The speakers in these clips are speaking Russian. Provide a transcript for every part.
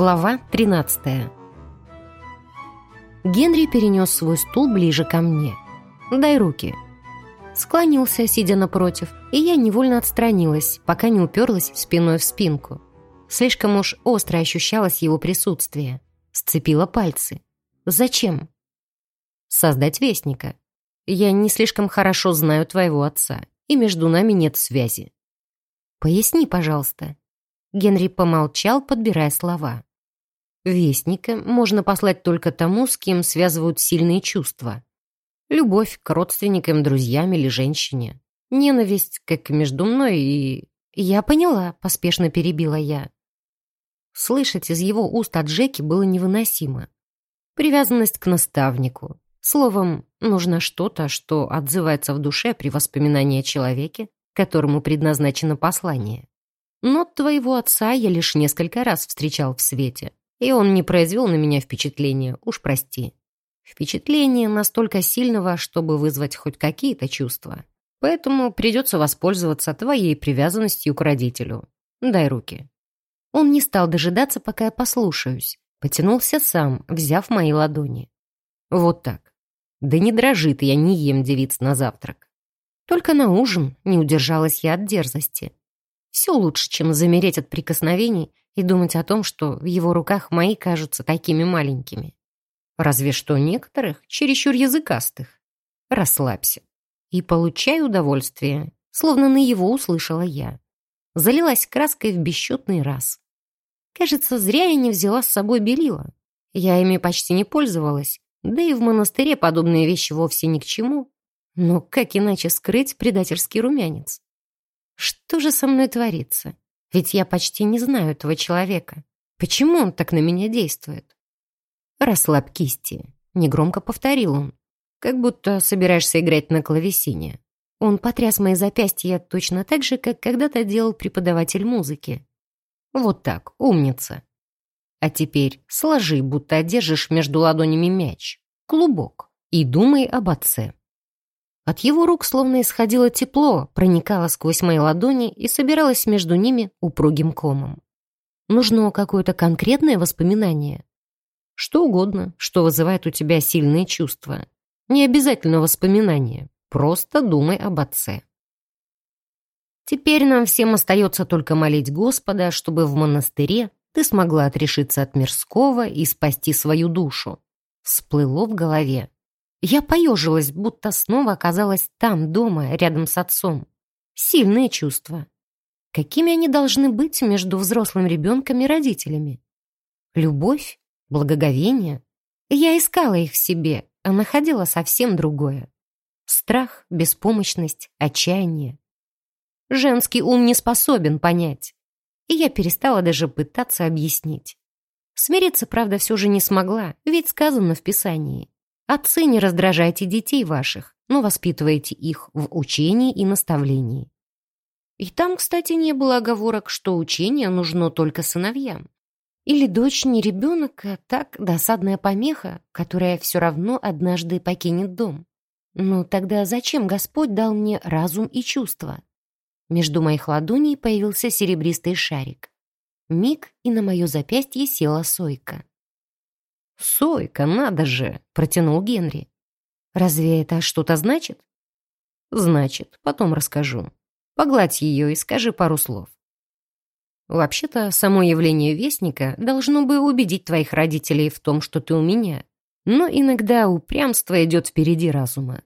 Глава 13 Генри перенес свой стул ближе ко мне. «Дай руки». Склонился, сидя напротив, и я невольно отстранилась, пока не уперлась спиной в спинку. Слишком уж остро ощущалось его присутствие. Сцепила пальцы. «Зачем?» «Создать вестника. Я не слишком хорошо знаю твоего отца, и между нами нет связи». «Поясни, пожалуйста», Генри помолчал, подбирая слова. Вестника можно послать только тому, с кем связывают сильные чувства. Любовь к родственникам, друзьям или женщине. Ненависть, как между мной и... Я поняла, поспешно перебила я. Слышать из его уст от Джеки было невыносимо. Привязанность к наставнику. Словом, нужно что-то, что отзывается в душе при воспоминании о человеке, которому предназначено послание. Но твоего отца я лишь несколько раз встречал в свете, и он не произвел на меня впечатления, уж прости. Впечатление настолько сильного, чтобы вызвать хоть какие-то чувства. Поэтому придется воспользоваться твоей привязанностью к родителю. Дай руки». Он не стал дожидаться, пока я послушаюсь. Потянулся сам, взяв мои ладони. Вот так. Да не дрожит, я не ем девиц на завтрак. Только на ужин не удержалась я от дерзости. Все лучше, чем замереть от прикосновений и думать о том, что в его руках мои кажутся такими маленькими. Разве что некоторых, чересчур языкастых. Расслабься. И получай удовольствие, словно на его услышала я. Залилась краской в бесчетный раз. Кажется, зря я не взяла с собой белила. Я ими почти не пользовалась, да и в монастыре подобные вещи вовсе ни к чему. Но как иначе скрыть предательский румянец? Что же со мной творится? Ведь я почти не знаю этого человека. Почему он так на меня действует? «Расслабь кисти», — негромко повторил он. «Как будто собираешься играть на клавесине». Он потряс мои запястья точно так же, как когда-то делал преподаватель музыки. «Вот так, умница. А теперь сложи, будто держишь между ладонями мяч, клубок, и думай об отце». От его рук словно исходило тепло, проникало сквозь мои ладони и собиралось между ними упругим комом. Нужно какое-то конкретное воспоминание. Что угодно, что вызывает у тебя сильные чувства. Не обязательно воспоминание, просто думай об отце. Теперь нам всем остается только молить Господа, чтобы в монастыре ты смогла отрешиться от мирского и спасти свою душу. Всплыло в голове. Я поежилась, будто снова оказалась там, дома, рядом с отцом. Сильные чувства. Какими они должны быть между взрослым ребенком и родителями? Любовь? Благоговение? Я искала их в себе, а находила совсем другое. Страх, беспомощность, отчаяние. Женский ум не способен понять. И я перестала даже пытаться объяснить. Смириться, правда, все же не смогла, ведь сказано в Писании. Отцы, не раздражайте детей ваших, но воспитывайте их в учении и наставлении. И там, кстати, не было оговорок, что учение нужно только сыновьям. Или дочь не ребенок, а так досадная помеха, которая все равно однажды покинет дом. Ну тогда зачем Господь дал мне разум и чувства? Между моих ладоней появился серебристый шарик. Миг, и на мое запястье села сойка. «Сойка, надо же!» — протянул Генри. «Разве это что-то значит?» «Значит, потом расскажу. Погладь ее и скажи пару слов». «Вообще-то, само явление Вестника должно бы убедить твоих родителей в том, что ты у меня. Но иногда упрямство идет впереди разума.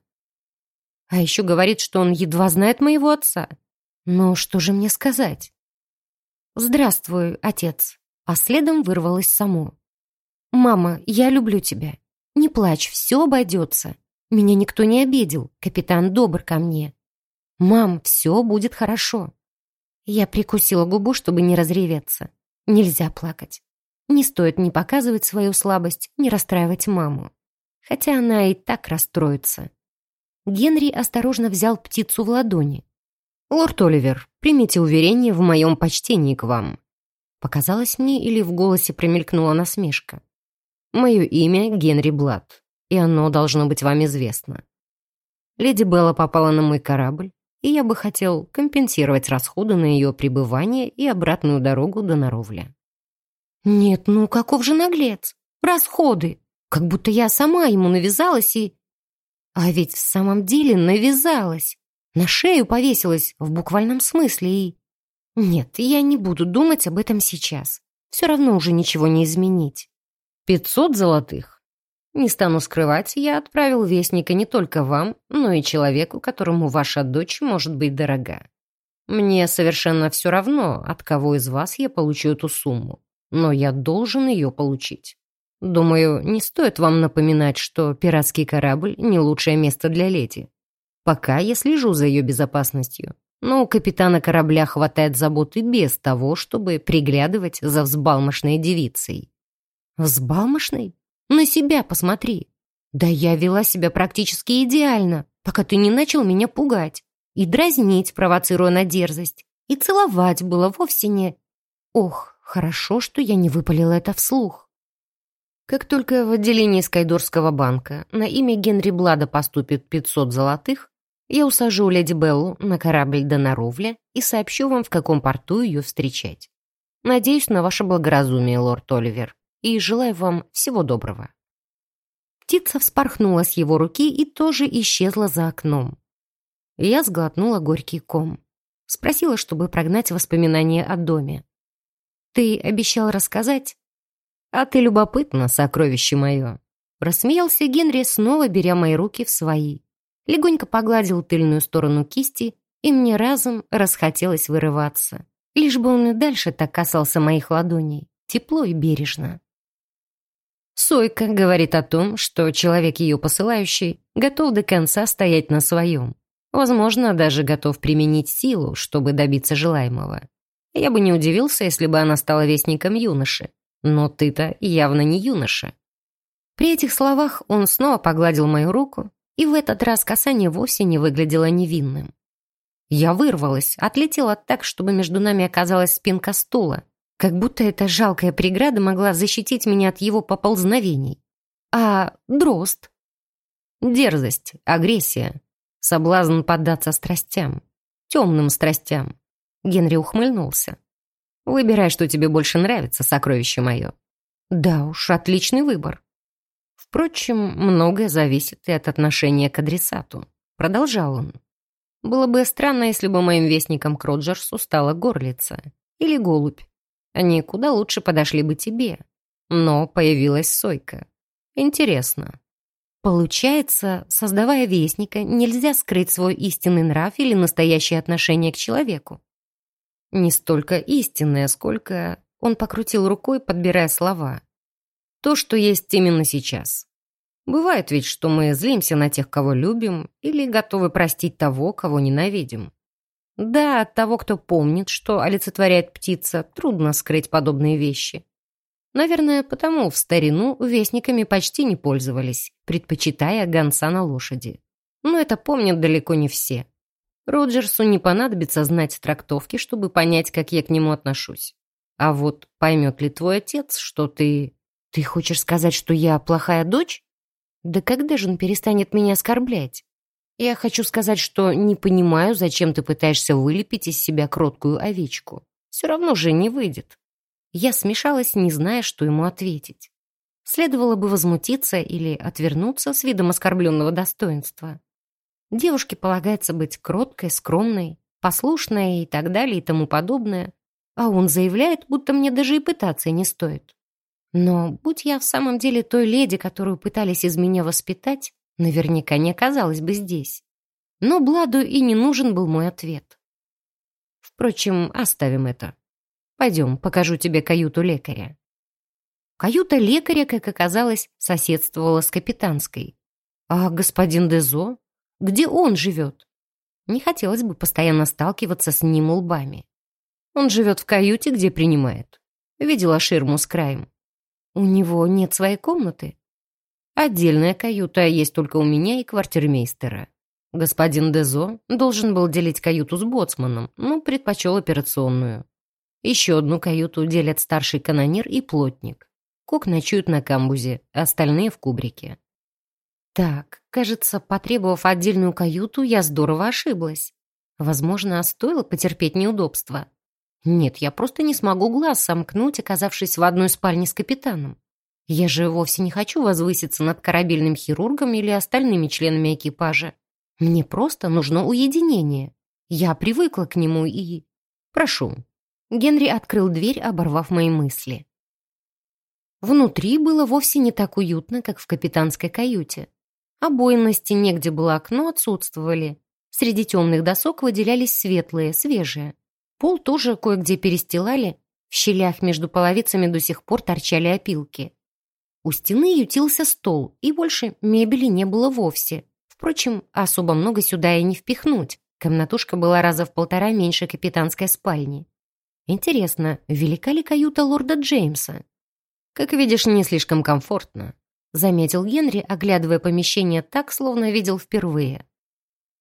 А еще говорит, что он едва знает моего отца. Но что же мне сказать?» «Здравствуй, отец», а следом вырвалось само. «Мама, я люблю тебя. Не плачь, все обойдется. Меня никто не обидел, капитан добр ко мне. Мам, все будет хорошо». Я прикусила губу, чтобы не разреветься. Нельзя плакать. Не стоит ни показывать свою слабость, ни расстраивать маму. Хотя она и так расстроится. Генри осторожно взял птицу в ладони. «Лорд Оливер, примите уверение в моем почтении к вам». Показалось мне или в голосе промелькнула насмешка. Мое имя Генри Блад, и оно должно быть вам известно. Леди Белла попала на мой корабль, и я бы хотел компенсировать расходы на ее пребывание и обратную дорогу до Наровля. Нет, ну каков же наглец? Расходы. Как будто я сама ему навязалась и... А ведь в самом деле навязалась. На шею повесилась в буквальном смысле и... Нет, я не буду думать об этом сейчас. Все равно уже ничего не изменить. Пятьсот золотых. Не стану скрывать, я отправил вестника не только вам, но и человеку, которому ваша дочь может быть дорога. Мне совершенно все равно, от кого из вас я получу эту сумму, но я должен ее получить. Думаю, не стоит вам напоминать, что пиратский корабль — не лучшее место для леди. Пока я слежу за ее безопасностью, но у капитана корабля хватает заботы без того, чтобы приглядывать за взбалмошной девицей. Взбалмошной? На себя посмотри. Да я вела себя практически идеально, пока ты не начал меня пугать. И дразнить, провоцируя на дерзость. И целовать было вовсе не... Ох, хорошо, что я не выпалила это вслух. Как только в отделении Скайдорского банка на имя Генри Блада поступит 500 золотых, я усажу леди Беллу на корабль до Наровля и сообщу вам, в каком порту ее встречать. Надеюсь на ваше благоразумие, лорд Оливер, и желаю вам всего доброго». Птица вспорхнула с его руки и тоже исчезла за окном. Я сглотнула горький ком. Спросила, чтобы прогнать воспоминания о доме. «Ты обещал рассказать?» «А ты любопытна, сокровище мое!» Рассмеялся Генри, снова беря мои руки в свои легонько погладил тыльную сторону кисти, и мне разом расхотелось вырываться. Лишь бы он и дальше так касался моих ладоней, тепло и бережно. Сойка говорит о том, что человек ее посылающий готов до конца стоять на своем. Возможно, даже готов применить силу, чтобы добиться желаемого. Я бы не удивился, если бы она стала вестником юноши. Но ты-то явно не юноша. При этих словах он снова погладил мою руку, и в этот раз касание вовсе не выглядело невинным. Я вырвалась, отлетела так, чтобы между нами оказалась спинка стула, как будто эта жалкая преграда могла защитить меня от его поползновений. А дрозд? Дерзость, агрессия, соблазн поддаться страстям, темным страстям. Генри ухмыльнулся. «Выбирай, что тебе больше нравится, сокровище мое». «Да уж, отличный выбор. Впрочем, многое зависит и от отношения к адресату. Продолжал он. Было бы странно, если бы моим вестником к Роджерсу стала горлица или голубь. Они куда лучше подошли бы тебе. Но появилась сойка. Интересно. Получается, создавая вестника, нельзя скрыть свой истинный нрав или настоящее отношение к человеку. Не столько истинное, сколько... Он покрутил рукой, подбирая слова то, что есть именно сейчас. Бывает ведь, что мы злимся на тех, кого любим, или готовы простить того, кого ненавидим. Да, от того, кто помнит, что олицетворяет птица, трудно скрыть подобные вещи. Наверное, потому в старину вестниками почти не пользовались, предпочитая гонца на лошади. Но это помнят далеко не все. Роджерсу не понадобится знать трактовки, чтобы понять, как я к нему отношусь. А вот поймет ли твой отец, что ты «Ты хочешь сказать, что я плохая дочь? Да когда же он перестанет меня оскорблять? Я хочу сказать, что не понимаю, зачем ты пытаешься вылепить из себя кроткую овечку. Все равно же не выйдет». Я смешалась, не зная, что ему ответить. Следовало бы возмутиться или отвернуться с видом оскорбленного достоинства. Девушке полагается быть кроткой, скромной, послушной и так далее и тому подобное. А он заявляет, будто мне даже и пытаться не стоит. Но будь я в самом деле той леди, которую пытались из меня воспитать, наверняка не оказалась бы здесь. Но Бладу и не нужен был мой ответ. Впрочем, оставим это. Пойдем, покажу тебе каюту лекаря. Каюта лекаря, как оказалось, соседствовала с капитанской. А господин Дезо? Где он живет? Не хотелось бы постоянно сталкиваться с ним лбами. Он живет в каюте, где принимает. Видела ширму с краем. У него нет своей комнаты? Отдельная каюта есть только у меня и квартирмейстера. Господин Дезо должен был делить каюту с боцманом, но предпочел операционную. Еще одну каюту делят старший канонир и плотник. Кок ночует на камбузе, остальные в кубрике. Так, кажется, потребовав отдельную каюту, я здорово ошиблась. Возможно, стоило потерпеть неудобства. Нет, я просто не смогу глаз сомкнуть, оказавшись в одной спальне с капитаном. Я же вовсе не хочу возвыситься над корабельным хирургом или остальными членами экипажа. Мне просто нужно уединение. Я привыкла к нему и... Прошу». Генри открыл дверь, оборвав мои мысли. Внутри было вовсе не так уютно, как в капитанской каюте. Обои на стене, где было окно, отсутствовали. Среди темных досок выделялись светлые, свежие. Пол тоже кое-где перестилали, в щелях между половицами до сих пор торчали опилки. У стены ютился стол, и больше мебели не было вовсе. Впрочем, особо много сюда и не впихнуть. Комнатушка была раза в полтора меньше капитанской спальни. Интересно, велика ли каюта лорда Джеймса? Как видишь, не слишком комфортно, заметил Генри, оглядывая помещение так, словно видел впервые.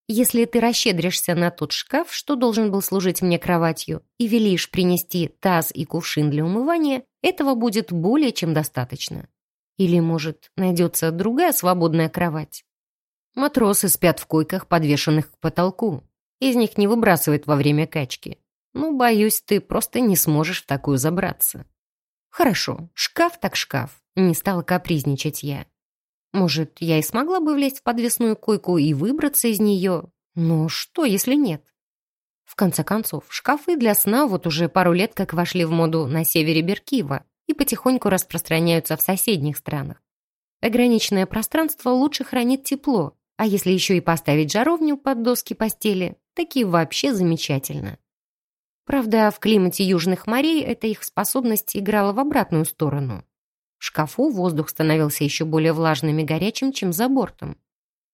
Если ты расщедришься на тот шкаф, что должен был служить мне кроватью, и велишь принести таз и кувшин для умывания, этого будет более чем достаточно. Или, может, найдется другая свободная кровать? Матросы спят в койках, подвешенных к потолку. Из них не выбрасывают во время качки. Ну, боюсь, ты просто не сможешь в такую забраться. Хорошо, шкаф так шкаф. Не стала капризничать я. Может, я и смогла бы влезть в подвесную койку и выбраться из нее. Но что, если нет? В конце концов, шкафы для сна вот уже пару лет как вошли в моду на севере Беркива и потихоньку распространяются в соседних странах. Ограниченное пространство лучше хранит тепло, а если еще и поставить жаровню под доски постели, такие вообще замечательно. Правда, в климате южных морей эта их способность играла в обратную сторону. В шкафу воздух становился еще более влажным и горячим, чем за бортом.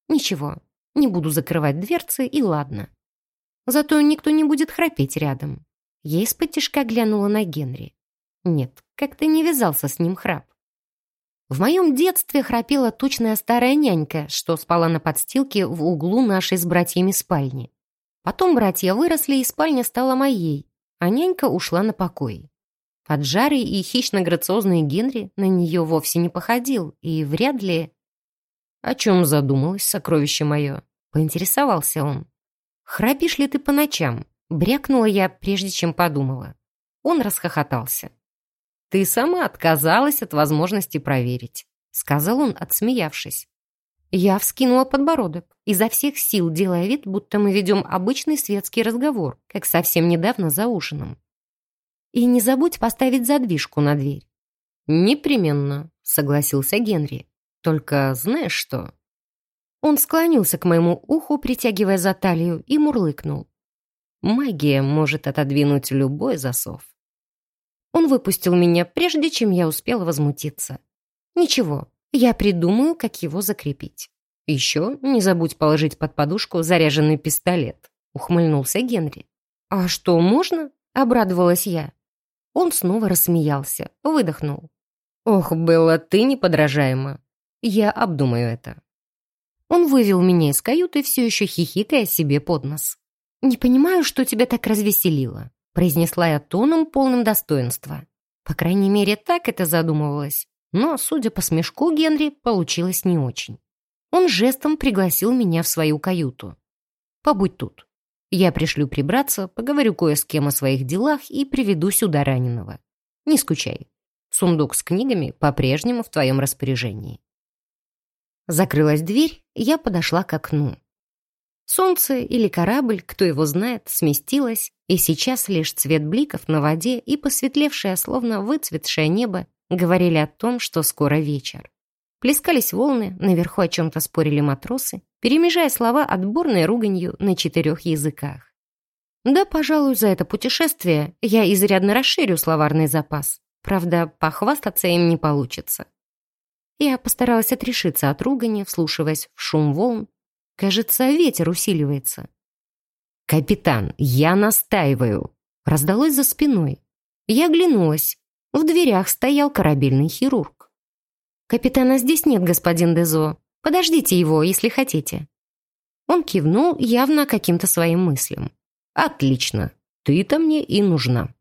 Ничего, не буду закрывать дверцы, и ладно. Зато никто не будет храпеть рядом. Я из-под глянула на Генри. Нет, как-то не вязался с ним храп. В моем детстве храпела тучная старая нянька, что спала на подстилке в углу нашей с братьями спальни. Потом братья выросли, и спальня стала моей, а нянька ушла на покой. Поджарый и хищно-грациозный Генри на нее вовсе не походил, и вряд ли... «О чем задумалась, сокровище мое?» — поинтересовался он. «Храпишь ли ты по ночам?» — брякнула я, прежде чем подумала. Он расхохотался. «Ты сама отказалась от возможности проверить», — сказал он, отсмеявшись. Я вскинула подбородок, изо всех сил делая вид, будто мы ведем обычный светский разговор, как совсем недавно за ужином. «И не забудь поставить задвижку на дверь». «Непременно», — согласился Генри. «Только знаешь что?» Он склонился к моему уху, притягивая за талию, и мурлыкнул. «Магия может отодвинуть любой засов». Он выпустил меня, прежде чем я успела возмутиться. «Ничего, я придумаю, как его закрепить. Еще не забудь положить под подушку заряженный пистолет», — ухмыльнулся Генри. «А что, можно?» — обрадовалась я. Он снова рассмеялся, выдохнул. «Ох, Белла, ты неподражаема. Я обдумаю это». Он вывел меня из каюты, все еще хихикая себе под нос. «Не понимаю, что тебя так развеселило произнесла я тоном, полным достоинства. По крайней мере, так это задумывалось. Но, судя по смешку Генри, получилось не очень. Он жестом пригласил меня в свою каюту. «Побудь тут. Я пришлю прибраться, поговорю кое с кем о своих делах и приведу сюда раненого. Не скучай. Сундук с книгами по-прежнему в твоем распоряжении». Закрылась дверь, я подошла к окну. Солнце или корабль, кто его знает, сместилось, и сейчас лишь цвет бликов на воде и посветлевшее, словно выцветшее небо говорили о том, что скоро вечер. Плескались волны, наверху о чем-то спорили матросы, перемежая слова отборной руганью на четырех языках. Да, пожалуй, за это путешествие я изрядно расширю словарный запас. Правда, похвастаться им не получится. Я постаралась отрешиться от ругани, вслушиваясь в шум волн, Кажется, ветер усиливается. «Капитан, я настаиваю!» Раздалось за спиной. Я оглянулась. В дверях стоял корабельный хирург. «Капитана здесь нет, господин Дезо. Подождите его, если хотите». Он кивнул явно каким-то своим мыслям. «Отлично. Ты-то мне и нужна».